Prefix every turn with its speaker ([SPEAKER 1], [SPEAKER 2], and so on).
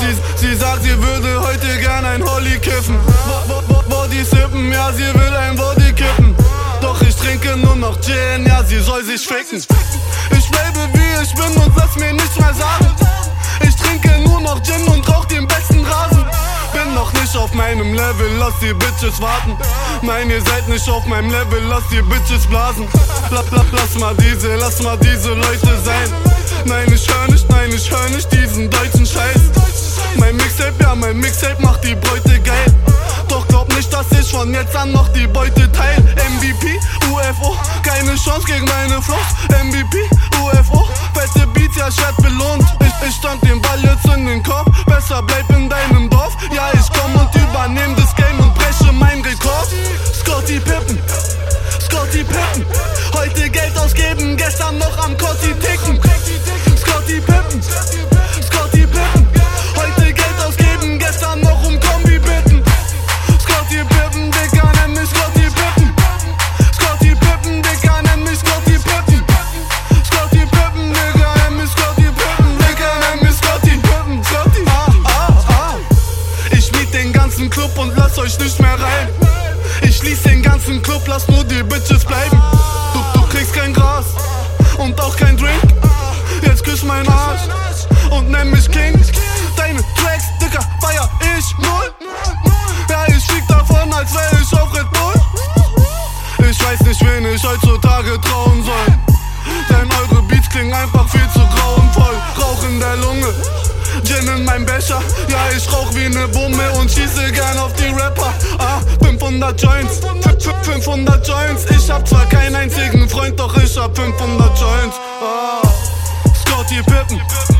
[SPEAKER 1] Sie, sie sagt, sie würde heute gern ein Holly kiffen. Body sippen, ja, sie will ein Body kippen. Doch ich trinke nur noch Gin, ja, sie soll sich ficken. Ich lebe wie ich bin und lass mir nichts mehr sagen. Ich trinke nur noch Gin und rauch den besten Rasen. Bin noch nicht auf meinem Level, lass die Bitches warten. Nein, ihr seid nicht auf meinem Level, lass die Bitches blasen. La, la, lass mal diese, lass mal diese Leute sein. Nein, ich hör nicht, nein, ich hör nicht diesen deutschen Scheiß. Mein Mixtape, ja, mein Mixtape macht die Beute geil. Doch glaub nicht, dass ich von jetzt an noch die Beute teil. MVP, UFO, keine Chance gegen meine Flows. MVP, UFO, fette Beats, ja, ich werd belohnt. Ich, ich stand den Ball jetzt in den Kopf, besser bleib in deinem Dorf. Ja, ich komm und übernehm das Game und breche mein Rekord. Scotty Pippen, Scotty Pippen, heute Geld ausgeben, gestern noch am Kotti ticken. Euch nicht mehr rein. Ich schließ den ganzen Club, lass nur die Bitches bleiben. Du, du kriegst kein Gras und auch kein Drink. Jetzt küss mein Arsch und nenn mich King. Deine Tracks, Dicker, feier ich null. Ja, ich flieg davon, als wär ich auf Red Bull. Ich weiß nicht, wen ich heutzutage trauen soll. Denn eure Beats klingen einfach viel zu grauenvoll. Rauch in der Lunge, Gin in meinem Becher. Ja, ich rauch wie ne Bumme und schieße gern auf die Rapper. Ah, 500 Joints, 500 Joints. Ich hab zwar keinen einzigen Freund, doch ich hab 500 Joints. Ah, Scotty Pippen.